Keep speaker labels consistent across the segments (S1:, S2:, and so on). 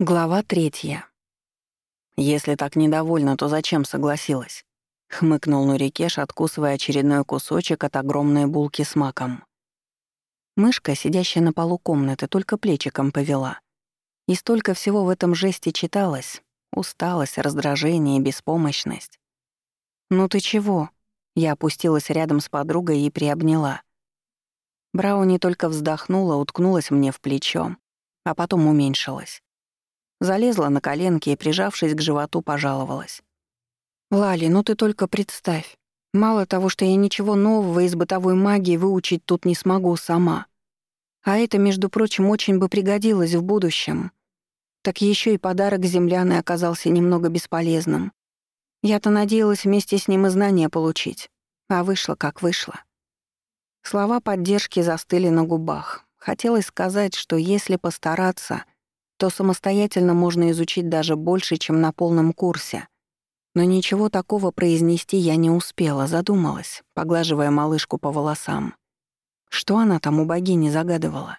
S1: Глава третья. «Если так недовольна, то зачем согласилась?» — хмыкнул Нурикеш, откусывая очередной кусочек от огромной булки с маком. Мышка, сидящая на полу комнаты, только плечиком повела. И столько всего в этом жесте читалось — усталость, раздражение, беспомощность. «Ну ты чего?» — я опустилась рядом с подругой и приобняла. Брауни только вздохнула, уткнулась мне в плечо, а потом уменьшилась. Залезла на коленки и, прижавшись к животу, пожаловалась. «Лали, ну ты только представь. Мало того, что я ничего нового из бытовой магии выучить тут не смогу сама. А это, между прочим, очень бы пригодилось в будущем. Так еще и подарок земляны оказался немного бесполезным. Я-то надеялась вместе с ним и знания получить. А вышло, как вышло. Слова поддержки застыли на губах. Хотелось сказать, что если постараться — то самостоятельно можно изучить даже больше, чем на полном курсе. Но ничего такого произнести я не успела, задумалась, поглаживая малышку по волосам. Что она там у богини загадывала?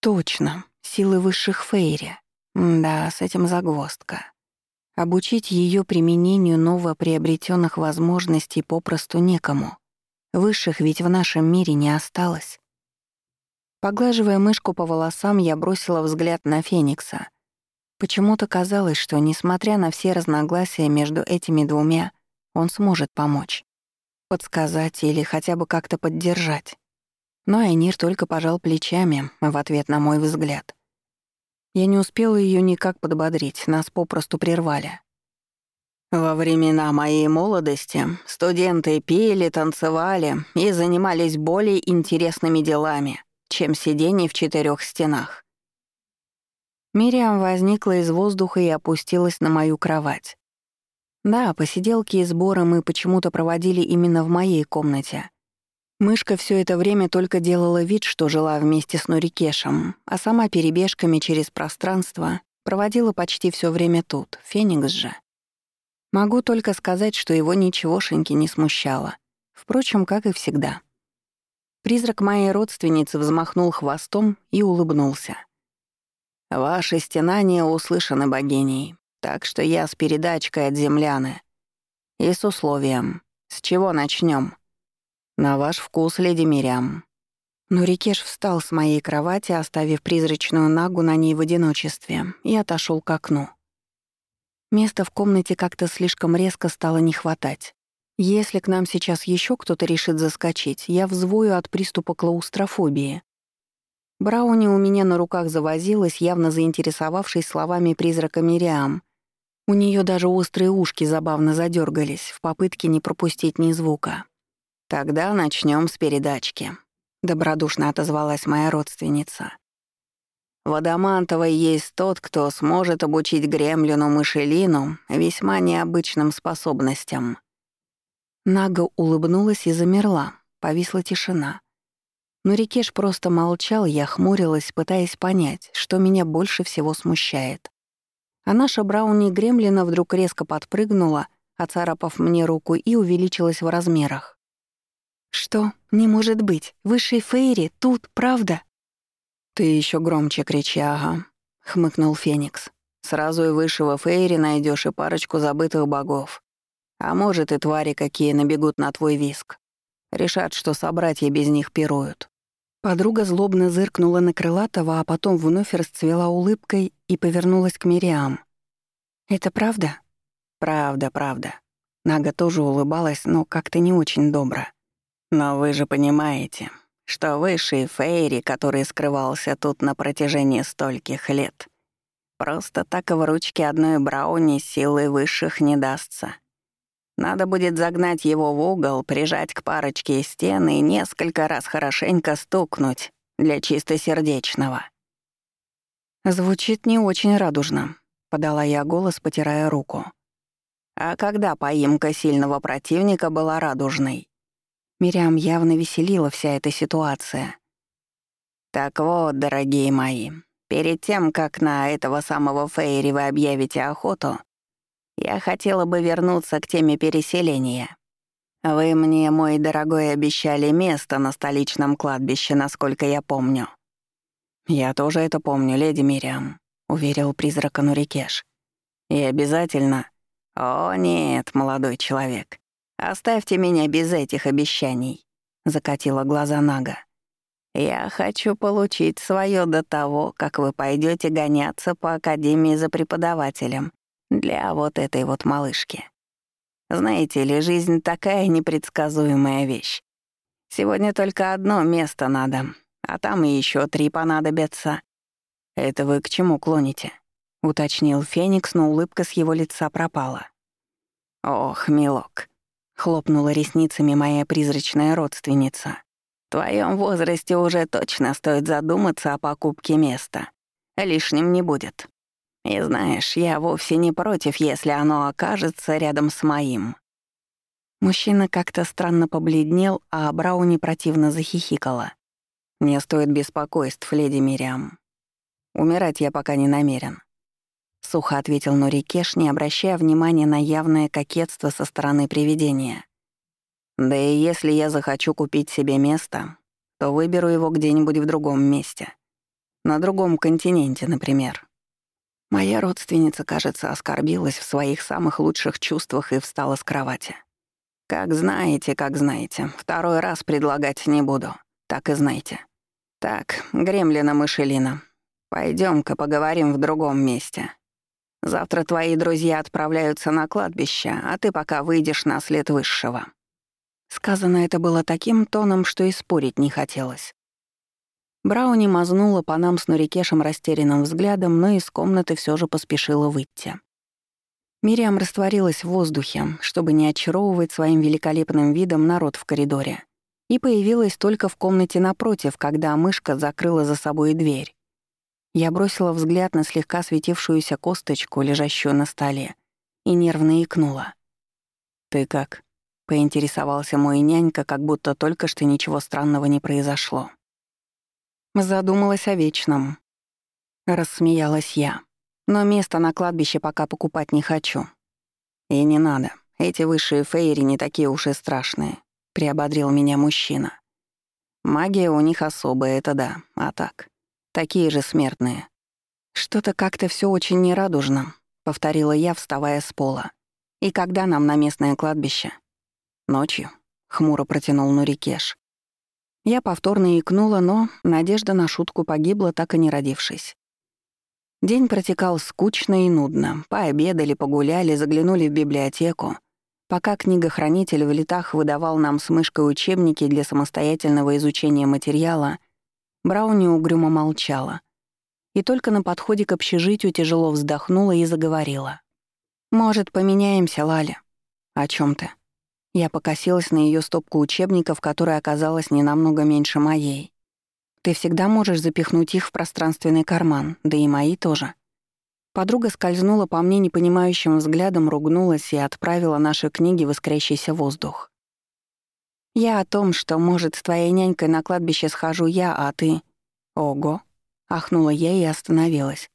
S1: Точно, силы высших фейри. Да, с этим загвоздка. Обучить ее применению новоприобретенных возможностей попросту некому. Высших ведь в нашем мире не осталось. Поглаживая мышку по волосам, я бросила взгляд на Феникса. Почему-то казалось, что, несмотря на все разногласия между этими двумя, он сможет помочь. Подсказать или хотя бы как-то поддержать. Но Айнир только пожал плечами в ответ на мой взгляд. Я не успела ее никак подбодрить, нас попросту прервали. Во времена моей молодости студенты пели, танцевали и занимались более интересными делами, чем сидение в четырех стенах. Мириам возникла из воздуха и опустилась на мою кровать. Да, посиделки и сборы мы почему-то проводили именно в моей комнате. Мышка все это время только делала вид, что жила вместе с Нурикешем, а сама перебежками через пространство проводила почти все время тут, Феникс же. Могу только сказать, что его ничегошеньки не смущало. Впрочем, как и всегда. Призрак моей родственницы взмахнул хвостом и улыбнулся. «Ваши стенания услышаны богиней, так что я с передачкой от земляны. И с условием. С чего начнем? На ваш вкус, леди Мириам». Но Рикеш встал с моей кровати, оставив призрачную нагу на ней в одиночестве, и отошел к окну. Места в комнате как-то слишком резко стало не хватать. Если к нам сейчас еще кто-то решит заскочить, я взвою от приступа клаустрофобии. Брауни у меня на руках завозилась, явно заинтересовавшись словами призрака Мириам. У нее даже острые ушки забавно задергались в попытке не пропустить ни звука. «Тогда начнем с передачки», — добродушно отозвалась моя родственница. В Адамантовой есть тот, кто сможет обучить гремлину Мышелину весьма необычным способностям — Нага улыбнулась и замерла. Повисла тишина. Но Рикеш просто молчал, я хмурилась, пытаясь понять, что меня больше всего смущает. А наша Брауни Гремлина вдруг резко подпрыгнула, оцарапав мне руку и увеличилась в размерах. «Что? Не может быть! Высший Фейри тут, правда?» «Ты еще громче кричи, ага», — хмыкнул Феникс. «Сразу и высшего Фейри найдешь и парочку забытых богов. А может, и твари какие набегут на твой виск. Решат, что собратья без них пируют. Подруга злобно зыркнула на Крылатого, а потом вновь расцвела улыбкой и повернулась к Мириам. «Это правда?» «Правда, правда». Нага тоже улыбалась, но как-то не очень добро. «Но вы же понимаете, что высший Фейри, который скрывался тут на протяжении стольких лет, просто так в ручке одной брауни силы высших не дастся. Надо будет загнать его в угол, прижать к парочке стены и несколько раз хорошенько стукнуть для чистосердечного. «Звучит не очень радужно», — подала я голос, потирая руку. «А когда поимка сильного противника была радужной?» Мириам явно веселила вся эта ситуация. «Так вот, дорогие мои, перед тем, как на этого самого Фейри вы объявите охоту, я хотела бы вернуться к теме переселения. Вы мне, мой дорогой, обещали место на столичном кладбище, насколько я помню. Я тоже это помню, леди Мириам, уверил призрака Нурикеш. «И обязательно...» «О, нет, молодой человек, оставьте меня без этих обещаний», — закатила глаза Нага. «Я хочу получить свое до того, как вы пойдете гоняться по Академии за преподавателем для вот этой вот малышки. Знаете ли, жизнь такая непредсказуемая вещь. Сегодня только одно место надо, а там и еще три понадобятся. Это вы к чему клоните?» — уточнил Феникс, но улыбка с его лица пропала. «Ох, милок», — хлопнула ресницами моя призрачная родственница. В твоем возрасте уже точно стоит задуматься о покупке места. Лишним не будет. И знаешь, я вовсе не против, если оно окажется рядом с моим». Мужчина как-то странно побледнел, а Брауни противно захихикала. «Не стоит беспокойств, леди Мириам. Умирать я пока не намерен», — сухо ответил Норикеш, не обращая внимания на явное кокетство со стороны привидения. Да и если я захочу купить себе место, то выберу его где-нибудь в другом месте. На другом континенте, например. Моя родственница, кажется, оскорбилась в своих самых лучших чувствах и встала с кровати. Как знаете, как знаете, второй раз предлагать не буду, так и знайте. Так, гремлина Мышелина, пойдем ка поговорим в другом месте. Завтра твои друзья отправляются на кладбище, а ты пока выйдешь на след высшего. Сказано это было таким тоном, что и спорить не хотелось. Брауни мазнула по нам с Нурикешем растерянным взглядом, но из комнаты все же поспешила выйти. Мириам растворилась в воздухе, чтобы не очаровывать своим великолепным видом народ в коридоре, и появилась только в комнате напротив, когда мышка закрыла за собой дверь. Я бросила взгляд на слегка светившуюся косточку, лежащую на столе, и нервно икнула. «Ты как?» Поинтересовался мой нянька, как будто только что ничего странного не произошло. Задумалась о вечном. Рассмеялась я. Но место на кладбище пока покупать не хочу. И не надо. Эти высшие фейри не такие уж и страшные, приободрил меня мужчина. Магия у них особая, это да, а так. Такие же смертные. Что-то как-то все очень нерадужно, повторила я, вставая с пола. И когда нам на местное кладбище? «Ночью», — хмуро протянул Нурикеш. Я повторно икнула, но надежда на шутку погибла, так и не родившись. День протекал скучно и нудно. Пообедали, погуляли, заглянули в библиотеку. Пока книгохранитель в летах выдавал нам с мышкой учебники для самостоятельного изучения материала, Брауни угрюмо молчала. И только на подходе к общежитию тяжело вздохнула и заговорила. «Может, поменяемся, Лаля?» «О чем ты?» Я покосилась на ее стопку учебников, которая оказалась не намного меньше моей. Ты всегда можешь запихнуть их в пространственный карман, да и мои тоже. Подруга скользнула по мне непонимающим взглядом, ругнулась и отправила наши книги в искрящийся воздух. Я о том, что, может, с твоей нянькой на кладбище схожу я, а ты... Ого! Ахнула я и остановилась.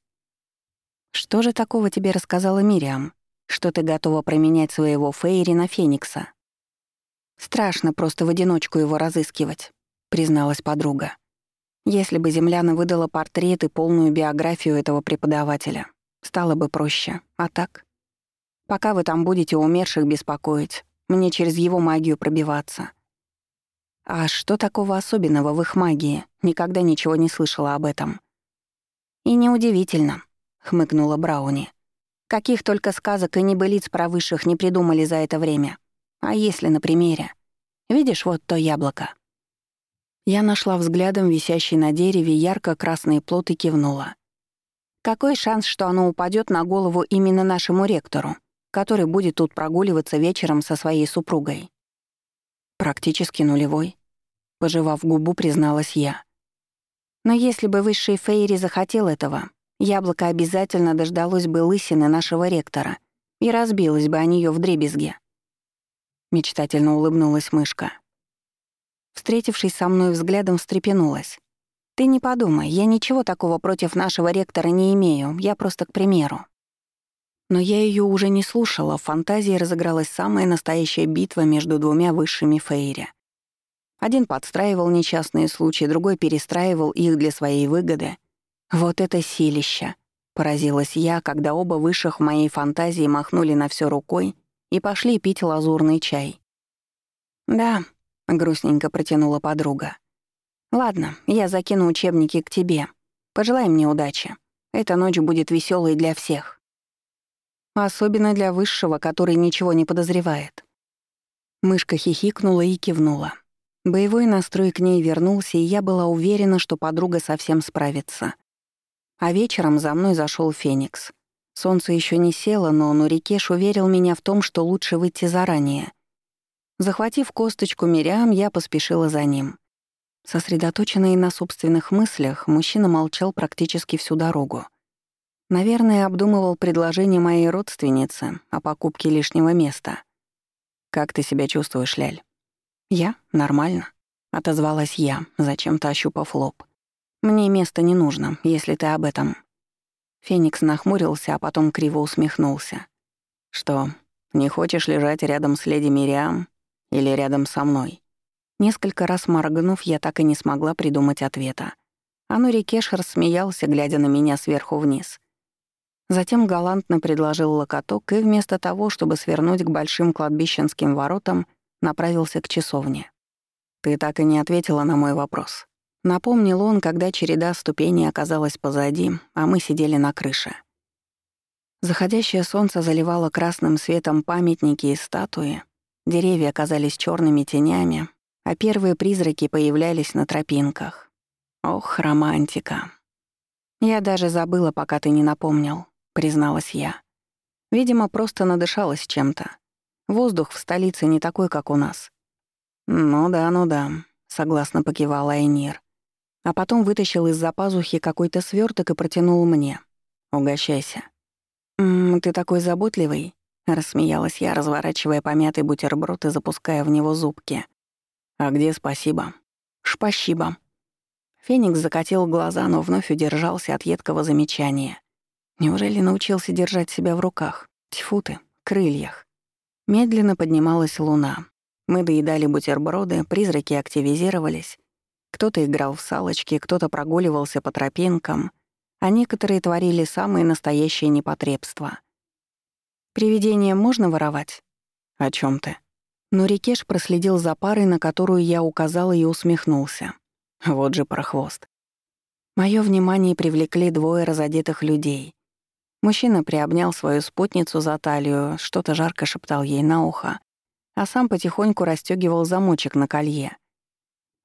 S1: Что же такого тебе рассказала Мириам, что ты готова променять своего Фейри на Феникса? Страшно просто в одиночку его разыскивать, призналась подруга. Если бы Земляна выдала портрет и полную биографию этого преподавателя, стало бы проще. А так? Пока вы там будете умерших беспокоить, мне через его магию пробиваться. А что такого особенного в их магии? Никогда ничего не слышала об этом. И неудивительно, хмыкнула Брауни. Каких только сказок и небылиц про высших не придумали за это время. А если на примере? Видишь вот то яблоко?» Я нашла взглядом висящий на дереве ярко-красный плод и кивнула. «Какой шанс, что оно упадет на голову именно нашему ректору, который будет тут прогуливаться вечером со своей супругой?» «Практически нулевой», — пожевав губу, призналась я. «Но если бы высший Фейри захотел этого, яблоко обязательно дождалось бы лысины нашего ректора и разбилось бы о нее в дребезге. Мечтательно улыбнулась мышка. Встретившись со мной взглядом, встрепенулась. «Ты не подумай, я ничего такого против нашего ректора не имею, я просто к примеру». Но я ее уже не слушала, в фантазии разыгралась самая настоящая битва между двумя высшими Фейри. Один подстраивал несчастные случаи, другой перестраивал их для своей выгоды. Вот это силища. Поразилась я, когда оба высших в моей фантазии махнули на все рукой и пошли пить лазурный чай. «Да», — грустненько протянула подруга. «Ладно, я закину учебники к тебе. Пожелай мне удачи. Эта ночь будет веселой для всех. Особенно для высшего, который ничего не подозревает». Мышка хихикнула и кивнула. Боевой настрой к ней вернулся, и я была уверена, что подруга совсем справится. А вечером за мной зашел Феникс. Солнце еще не село, но Нурикеш уверил меня в том, что лучше выйти заранее. Захватив косточку Мириам, я поспешила за ним. Сосредоточенный на собственных мыслях, мужчина молчал практически всю дорогу. Наверное, обдумывал предложение моей родственницы о покупке лишнего места. «Как ты себя чувствуешь, Ляль?» «Я? Нормально», — отозвалась я, зачем-то ощупав лоб. «Мне место не нужно, если ты об этом». Феникс нахмурился, а потом криво усмехнулся. «Что, не хочешь лежать рядом с леди Мириам или рядом со мной?» Несколько раз моргнув, я так и не смогла придумать ответа. А Нурикеш рассмеялся, глядя на меня сверху вниз. Затем галантно предложил локоток и вместо того, чтобы свернуть к большим кладбищенским воротам, направился к часовне. «Ты так и не ответила на мой вопрос», Напомнил он, когда череда ступеней оказалась позади, а мы сидели на крыше. Заходящее солнце заливало красным светом памятники и статуи, деревья оказались черными тенями, а первые призраки появлялись на тропинках. Ох, романтика. Я даже забыла, пока ты не напомнил, призналась я. Видимо, просто надышалась чем-то. Воздух в столице не такой, как у нас. Ну да, ну да, согласно покивала Айнир а потом вытащил из-за пазухи какой-то сверток и протянул мне. «Угощайся». «Ммм, ты такой заботливый», — рассмеялась я, разворачивая помятый бутерброд и запуская в него зубки. «А где спасибо?» «Шпасибо». Феникс закатил глаза, но вновь удержался от едкого замечания. Неужели научился держать себя в руках? Тьфу ты, крыльях. Медленно поднималась луна. Мы доедали бутерброды, призраки активизировались, кто-то играл в салочки, кто-то прогуливался по тропинкам, а некоторые творили самые настоящие непотребства. «Привидение можно воровать?» «О чем ты?» Но Рикеш проследил за парой, на которую я указала и усмехнулся. Вот же прохвост. Моё внимание привлекли двое разодетых людей. Мужчина приобнял свою спутницу за талию, что-то жарко шептал ей на ухо, а сам потихоньку расстёгивал замочек на колье.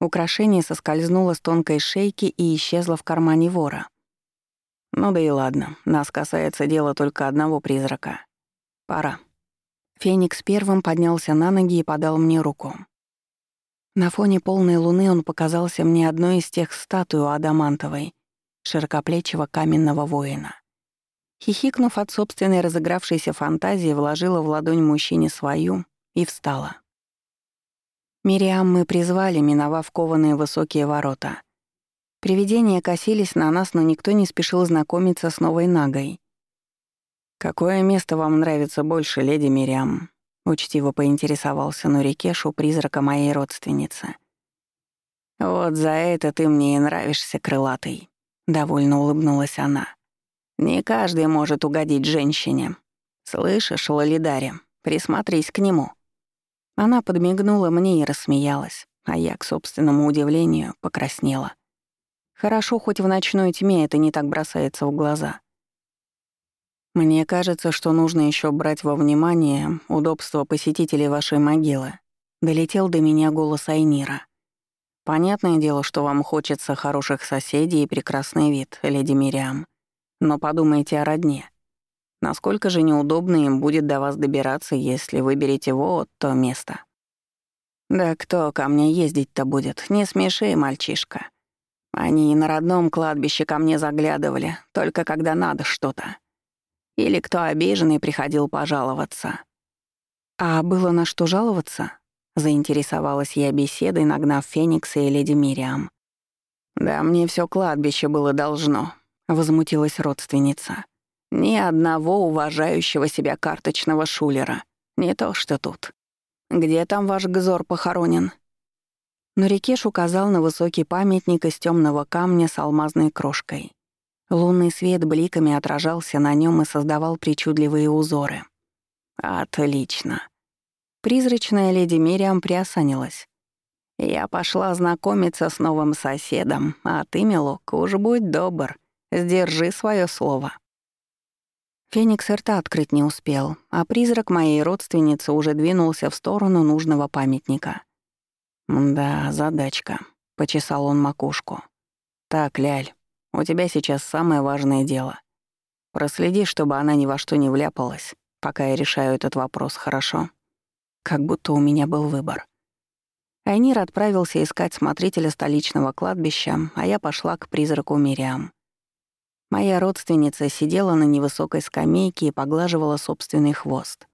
S1: Украшение соскользнуло с тонкой шейки и исчезло в кармане вора. Ну да и ладно, нас касается дела только одного призрака. Пора. Феникс первым поднялся на ноги и подал мне руку. На фоне полной луны он показался мне одной из тех статуй у Адамантовой, широкоплечего каменного воина. Хихикнув от собственной разыгравшейся фантазии, вложила в ладонь мужчине свою и встала. Мириам мы призвали, миновав кованые высокие ворота. Привидения косились на нас, но никто не спешил знакомиться с новой Нагой. «Какое место вам нравится больше, леди Мириам?» — учтиво поинтересовался Нурикеш у призрака моей родственницы. «Вот за это ты мне и нравишься, крылатый», — довольно улыбнулась она. «Не каждый может угодить женщине. Слышишь, Лолидари, присмотрись к нему». Она подмигнула мне и рассмеялась, а я, к собственному удивлению, покраснела. Хорошо, хоть в ночной тьме это не так бросается в глаза. Мне кажется, что нужно еще брать во внимание удобство посетителей вашей могилы. Долетел до меня голос Айнира. Понятное дело, что вам хочется хороших соседей и прекрасный вид, леди Мириам. Но подумайте о родне. Насколько же неудобно им будет до вас добираться, если выберете вот то место. Да кто ко мне ездить-то будет? Не смеши, мальчишка. Они и на родном кладбище ко мне заглядывали, только когда надо что-то. Или кто обиженный приходил пожаловаться. А было на что жаловаться? Заинтересовалась я беседой, нагнав Феникса и леди Мириам. «Да мне все кладбище было должно», — возмутилась родственница. Ни одного уважающего себя карточного шулера. Не то что тут. Где там ваш Гзор похоронен?» Но Рикеш указал на высокий памятник из темного камня с алмазной крошкой. Лунный свет бликами отражался на нем и создавал причудливые узоры. «Отлично!» Призрачная леди Мириам приосанилась. «Я пошла знакомиться с новым соседом, а ты, милок, уж будь добр, сдержи свое слово». Феникс рта открыть не успел, а призрак моей родственницы уже двинулся в сторону нужного памятника. «Да, задачка», — почесал он макушку. «Так, Ляль, у тебя сейчас самое важное дело. Проследи, чтобы она ни во что не вляпалась, пока я решаю этот вопрос, хорошо?» Как будто у меня был выбор. Айнир отправился искать смотрителя столичного кладбища, а я пошла к призраку Мириам. Моя родственница сидела на невысокой скамейке и поглаживала собственный хвост.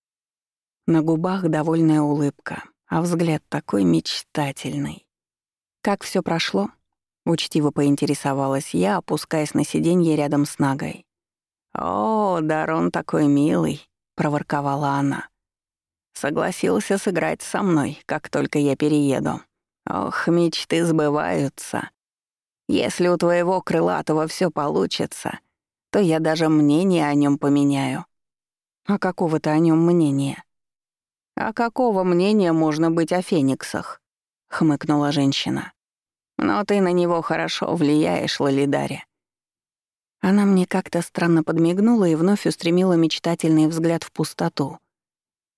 S1: На губах довольная улыбка, а взгляд такой мечтательный. «Как все прошло?» — учтиво поинтересовалась я, опускаясь на сиденье рядом с Нагой. «О, Дарон такой милый», — проворковала она. Согласился сыграть со мной, как только я перееду. Ох, мечты сбываются. Если у твоего крылатого все получится, то я даже мнение о нем поменяю. А какого то о нем мнения? А какого мнения можно быть о фениксах? хмыкнула женщина. Но ты на него хорошо влияешь, Лалидаре. Она мне как-то странно подмигнула и вновь устремила мечтательный взгляд в пустоту.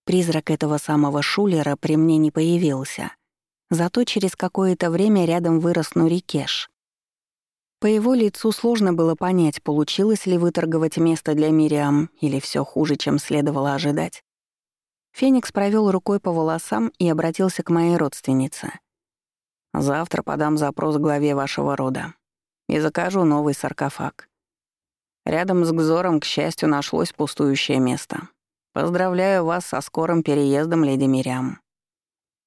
S1: Призрак этого самого Шулера при мне не появился. Зато через какое-то время рядом вырос Нурикеш. По его лицу сложно было понять, получилось ли выторговать место для Мириам или все хуже, чем следовало ожидать. Феникс провел рукой по волосам и обратился к моей родственнице. «Завтра подам запрос главе вашего рода и закажу новый саркофаг. Рядом с Гзором, к счастью, нашлось пустующее место. Поздравляю вас со скорым переездом, леди Мириам».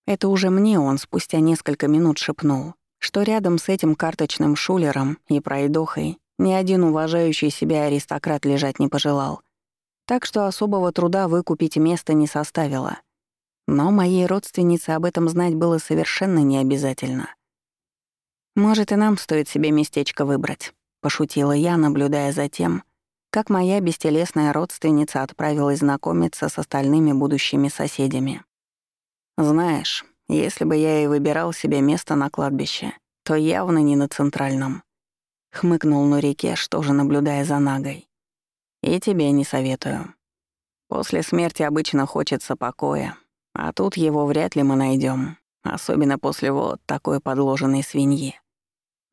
S1: Это уже мне он спустя несколько минут шепнул что рядом с этим карточным шулером и пройдохой ни один уважающий себя аристократ лежать не пожелал. Так что особого труда выкупить место не составило. Но моей родственнице об этом знать было совершенно не обязательно. «Может, и нам стоит себе местечко выбрать», — пошутила я, наблюдая за тем, как моя бестелесная родственница отправилась знакомиться с остальными будущими соседями. «Знаешь, если бы я и выбирал себе место на кладбище, то явно не на центральном. Хмыкнул на реке, что же наблюдая за Нагой. И тебе не советую. После смерти обычно хочется покоя, а тут его вряд ли мы найдем, особенно после вот такой подложенной свиньи.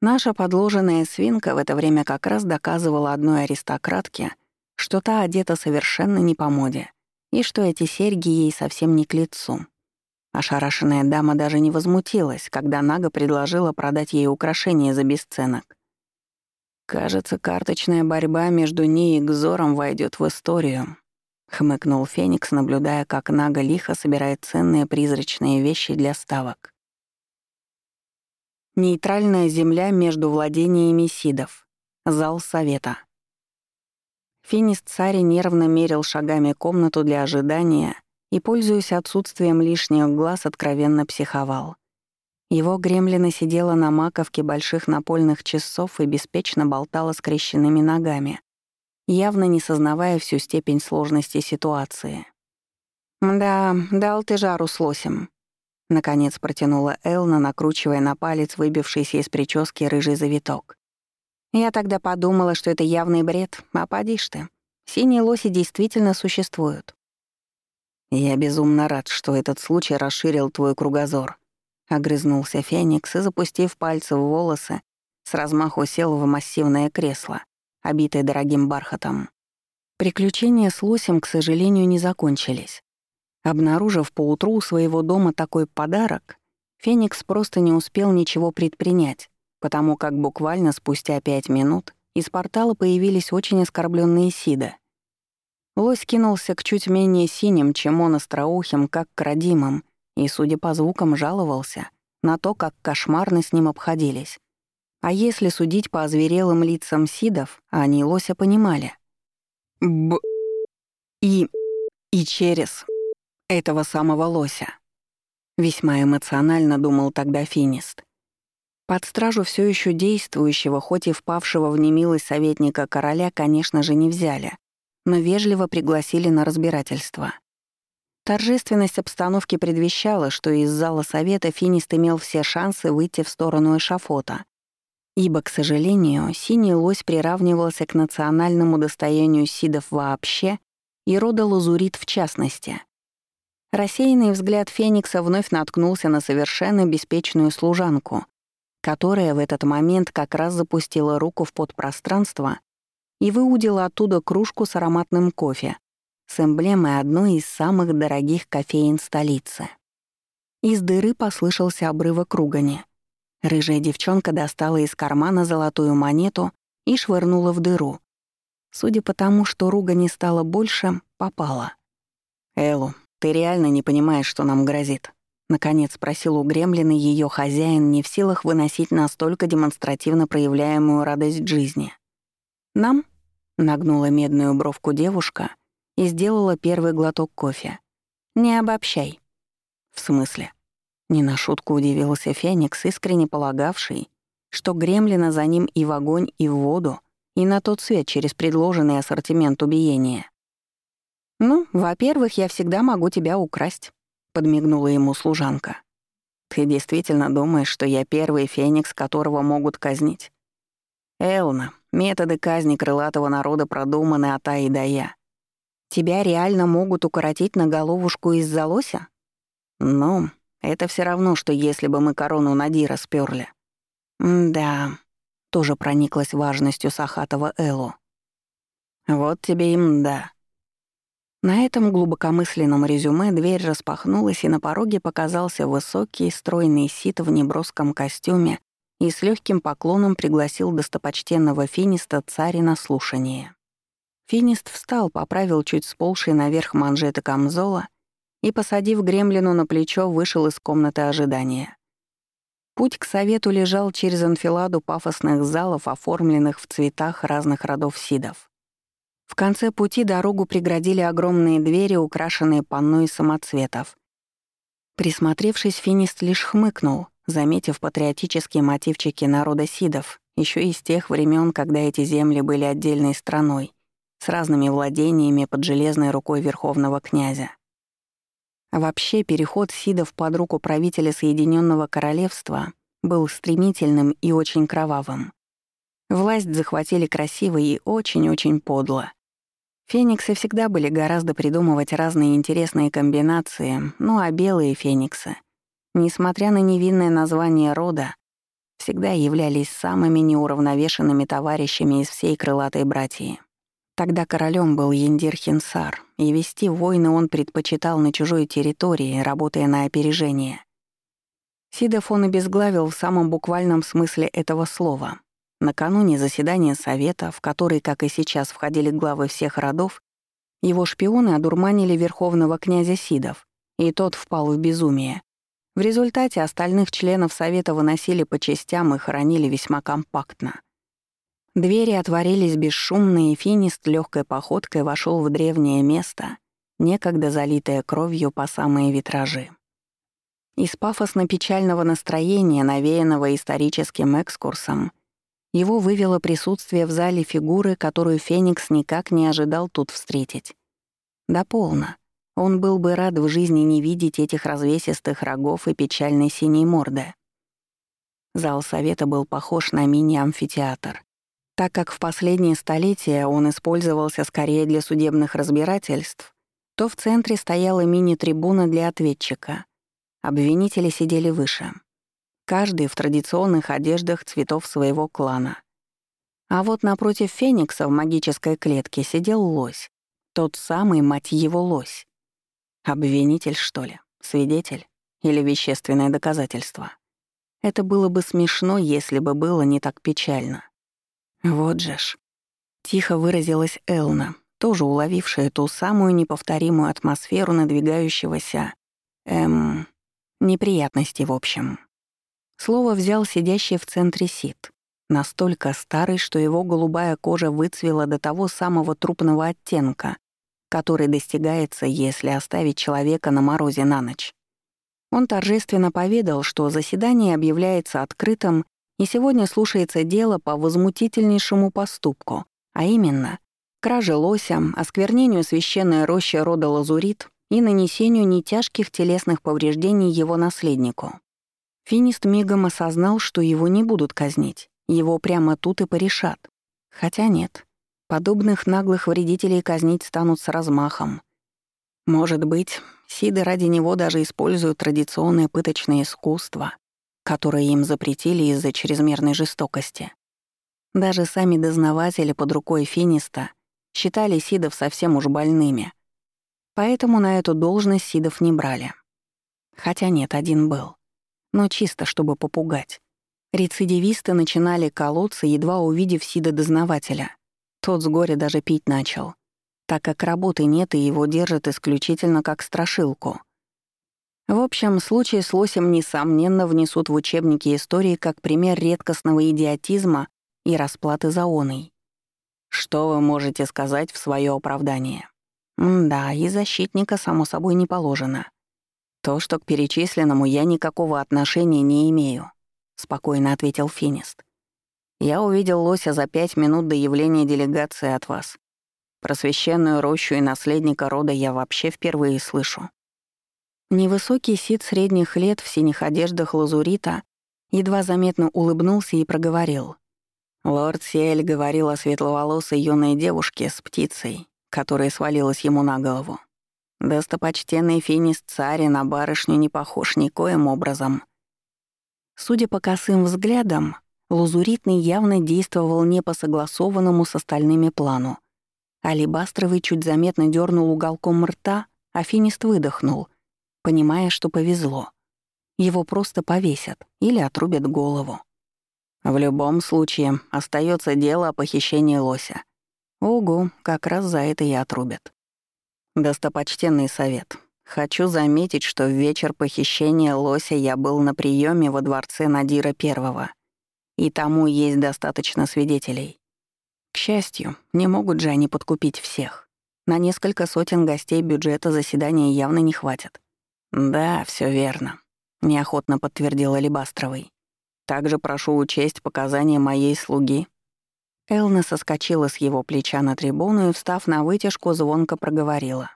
S1: Наша подложенная свинка в это время как раз доказывала одной аристократке, что та одета совершенно не по моде, и что эти серьги ей совсем не к лицу. Ошарашенная дама даже не возмутилась, когда Нага предложила продать ей украшения за бесценок. «Кажется, карточная борьба между ней и Гзором войдет в историю», — хмыкнул Феникс, наблюдая, как Нага лихо собирает ценные призрачные вещи для ставок. Нейтральная земля между владениями Сидов. Зал совета. Финист царь нервно мерил шагами комнату для ожидания и, пользуясь отсутствием лишних глаз, откровенно психовал. Его гремлина сидела на маковке больших напольных часов и беспечно болтала скрещенными ногами, явно не сознавая всю степень сложности ситуации. «Да, дал ты жару с лосем», — наконец протянула Элна, накручивая на палец выбившийся из прически рыжий завиток. «Я тогда подумала, что это явный бред, а поди ты. Синие лоси действительно существуют. «Я безумно рад, что этот случай расширил твой кругозор», — огрызнулся Феникс и, запустив пальцы в волосы, с размаху сел в массивное кресло, обитое дорогим бархатом. Приключения с лосем, к сожалению, не закончились. Обнаружив поутру у своего дома такой подарок, Феникс просто не успел ничего предпринять, потому как буквально спустя пять минут из портала появились очень оскорбленные Сида — Лось кинулся к чуть менее синим, чем он остроухим, как к родимым, и, судя по звукам, жаловался на то, как кошмарно с ним обходились. А если судить по озверелым лицам сидов, они лося понимали. Б... И... и через... этого самого лося. Весьма эмоционально думал тогда Финист. Под стражу все еще действующего, хоть и впавшего в немилость советника короля, конечно же, не взяли, но вежливо пригласили на разбирательство. Торжественность обстановки предвещала, что из зала совета Финист имел все шансы выйти в сторону эшафота, ибо, к сожалению, синий лось приравнивался к национальному достоянию сидов вообще и рода лазурит в частности. Рассеянный взгляд Феникса вновь наткнулся на совершенно беспечную служанку, которая в этот момент как раз запустила руку в подпространство и выудила оттуда кружку с ароматным кофе с эмблемой одной из самых дорогих кофеин столицы. Из дыры послышался обрывок ругани. Рыжая девчонка достала из кармана золотую монету и швырнула в дыру. Судя по тому, что ругани стало больше, попала. «Элу, ты реально не понимаешь, что нам грозит?» Наконец спросил у Гремлина ее хозяин, не в силах выносить настолько демонстративно проявляемую радость жизни. «Нам?» — нагнула медную бровку девушка и сделала первый глоток кофе. «Не обобщай». «В смысле?» Не на шутку удивился Феникс, искренне полагавший, что Гремлина за ним и в огонь, и в воду, и на тот свет через предложенный ассортимент убиения. «Ну, во-первых, я всегда могу тебя украсть», подмигнула ему служанка. Ты действительно думаешь, что я первый феникс, которого могут казнить? Элна, методы казни крылатого народа продуманы от А и до Я. Тебя реально могут укоротить на головушку из-за лося? Ну, это все равно, что если бы мы корону Надира спёрли. да, тоже прониклась важностью Сахатова Элу. Вот тебе им да. На этом глубокомысленном резюме дверь распахнулась, и на пороге показался высокий, стройный сит в неброском костюме и с легким поклоном пригласил достопочтенного финиста царя на слушание. Финист встал, поправил чуть сползший наверх манжеты камзола и, посадив гремлину на плечо, вышел из комнаты ожидания. Путь к совету лежал через анфиладу пафосных залов, оформленных в цветах разных родов сидов. В конце пути дорогу преградили огромные двери, украшенные панно из самоцветов. Присмотревшись, Финист лишь хмыкнул, заметив патриотические мотивчики народа сидов, еще из тех времен, когда эти земли были отдельной страной, с разными владениями под железной рукой верховного князя. Вообще, переход сидов под руку правителя Соединенного Королевства был стремительным и очень кровавым. Власть захватили красиво и очень-очень подло. Фениксы всегда были гораздо придумывать разные интересные комбинации, ну а белые фениксы, несмотря на невинное название рода, всегда являлись самыми неуравновешенными товарищами из всей крылатой братьи. Тогда королем был Яндир Хинсар, и вести войны он предпочитал на чужой территории, работая на опережение. Сидов он обезглавил в самом буквальном смысле этого слова. Накануне заседания совета, в который, как и сейчас, входили главы всех родов, его шпионы одурманили верховного князя Сидов, и тот впал в безумие. В результате остальных членов совета выносили по частям и хоронили весьма компактно. Двери отворились бесшумно, и Финист легкой походкой вошел в древнее место, некогда залитое кровью по самые витражи. Из пафосно-печального настроения, навеянного историческим экскурсом, его вывело присутствие в зале фигуры, которую Феникс никак не ожидал тут встретить. Да. Он был бы рад в жизни не видеть этих развесистых рогов и печальной синей морды. Зал совета был похож на мини-амфитеатр. Так как в последние столетия он использовался скорее для судебных разбирательств, то в центре стояла мини-трибуна для ответчика. Обвинители сидели выше каждый в традиционных одеждах цветов своего клана. А вот напротив Феникса в магической клетке сидел лось. Тот самый, мать его, лось. Обвинитель, что ли? Свидетель? Или вещественное доказательство? Это было бы смешно, если бы было не так печально. Вот же ж. Тихо выразилась Элна, тоже уловившая ту самую неповторимую атмосферу надвигающегося... Эм... неприятности в общем. Слово взял сидящий в центре сит, настолько старый, что его голубая кожа выцвела до того самого трупного оттенка, который достигается, если оставить человека на морозе на ночь. Он торжественно поведал, что заседание объявляется открытым и сегодня слушается дело по возмутительнейшему поступку, а именно краже лося, осквернению священной рощи рода Лазурит и нанесению нетяжких телесных повреждений его наследнику. Финист мигом осознал, что его не будут казнить, его прямо тут и порешат. Хотя нет, подобных наглых вредителей казнить станут с размахом. Может быть, Сиды ради него даже используют традиционное пыточное искусство, которое им запретили из-за чрезмерной жестокости. Даже сами дознаватели под рукой Финиста считали Сидов совсем уж больными. Поэтому на эту должность Сидов не брали. Хотя нет, один был. Но чисто, чтобы попугать. Рецидивисты начинали колоться, едва увидев Сида-дознавателя. Тот с горя даже пить начал, так как работы нет и его держат исключительно как страшилку. В общем, случай с лосем, несомненно, внесут в учебники истории как пример редкостного идиотизма и расплаты за оной. Что вы можете сказать в свое оправдание? Да, и защитника, само собой, не положено. То, что к перечисленному я никакого отношения не имею, спокойно ответил Финист. Я увидел лося за пять минут до явления делегации от вас. Про священную рощу и наследника рода я вообще впервые слышу. Невысокий сид средних лет в синих одеждах лазурита едва заметно улыбнулся и проговорил. Лорд Сиэль говорил о светловолосой юной девушке с птицей, которая свалилась ему на голову. Достопочтенный финист царь на барышню не похож никоим образом. Судя по косым взглядам, Лазуритный явно действовал не по согласованному с остальными плану. Алибастровый чуть заметно дернул уголком рта, а финист выдохнул, понимая, что повезло. Его просто повесят или отрубят голову. В любом случае, остается дело о похищении лося. Ого, как раз за это и отрубят. Достопочтенный совет. Хочу заметить, что в вечер похищения лося я был на приеме во дворце Надира Первого, и тому есть достаточно свидетелей. К счастью, не могут же они подкупить всех. На несколько сотен гостей бюджета заседания явно не хватит. Да, все верно, неохотно подтвердил Алибастровый. Также прошу учесть показания моей слуги». Элна соскочила с его плеча на трибуну и, встав на вытяжку, звонко проговорила.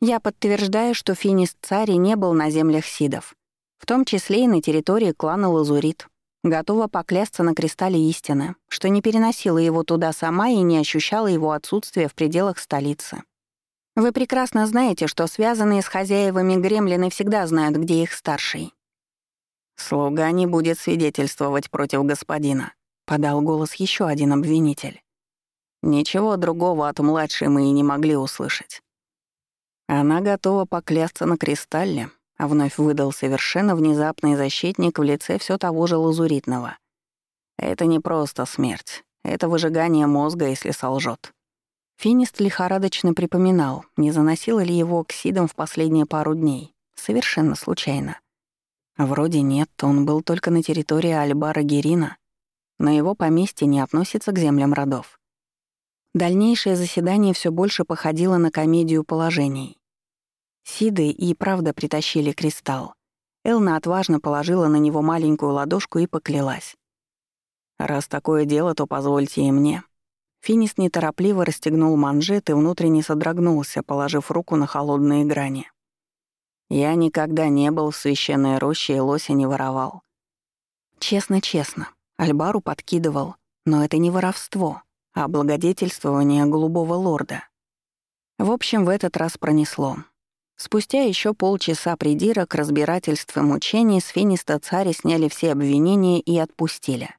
S1: «Я подтверждаю, что Финист Цари не был на землях Сидов, в том числе и на территории клана Лазурит. Готова поклясться на кристалле истины, что не переносила его туда сама и не ощущала его отсутствия в пределах столицы. Вы прекрасно знаете, что связанные с хозяевами гремлины всегда знают, где их старший. «Слуга не будет свидетельствовать против господина», — подал голос еще один обвинитель. Ничего другого от младшей мы и не могли услышать. Она готова поклясться на кристалле, а вновь выдал совершенно внезапный защитник в лице все того же лазуритного. Это не просто смерть, это выжигание мозга, если солжет. Финист лихорадочно припоминал, не заносило ли его оксидом в последние пару дней. Совершенно случайно. Вроде нет, он был только на территории Альбара Герина, но его поместье не относится к землям родов. Дальнейшее заседание все больше походило на комедию положений. Сиды и правда притащили кристалл. Элна отважно положила на него маленькую ладошку и поклялась. «Раз такое дело, то позвольте и мне». Финис неторопливо расстегнул манжет и внутренне содрогнулся, положив руку на холодные грани. Я никогда не был в священной роще и лося не воровал. Честно-честно, Альбару подкидывал, но это не воровство, а благодетельствование голубого лорда. В общем, в этот раз пронесло. Спустя еще полчаса придирок, разбирательств и мучений с Финиста царя сняли все обвинения и отпустили.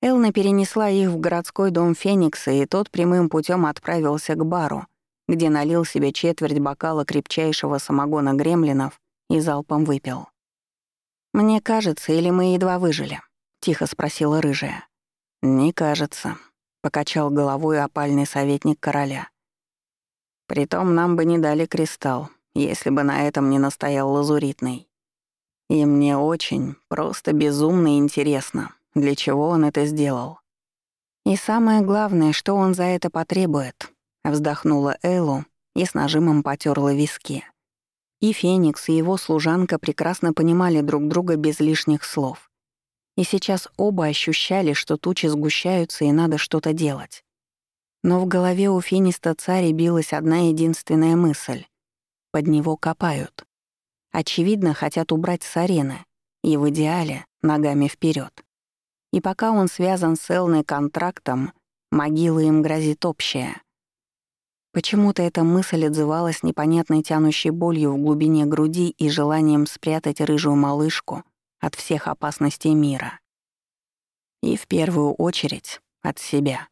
S1: Элна перенесла их в городской дом Феникса, и тот прямым путем отправился к бару, где налил себе четверть бокала крепчайшего самогона гремлинов и залпом выпил. «Мне кажется, или мы едва выжили?» — тихо спросила рыжая. «Не кажется», — покачал головой опальный советник короля. «Притом нам бы не дали кристалл, если бы на этом не настоял лазуритный. И мне очень, просто безумно интересно, для чего он это сделал. И самое главное, что он за это потребует. Вздохнула Эллу и с нажимом потерла виски. И Феникс, и его служанка прекрасно понимали друг друга без лишних слов. И сейчас оба ощущали, что тучи сгущаются и надо что-то делать. Но в голове у Финиста цари билась одна единственная мысль. Под него копают. Очевидно, хотят убрать с арены, и в идеале — ногами вперед. И пока он связан с Элной контрактом, могила им грозит общая. Почему-то эта мысль отзывалась непонятной тянущей болью в глубине груди и желанием спрятать рыжую малышку от всех опасностей мира. И в первую очередь от себя.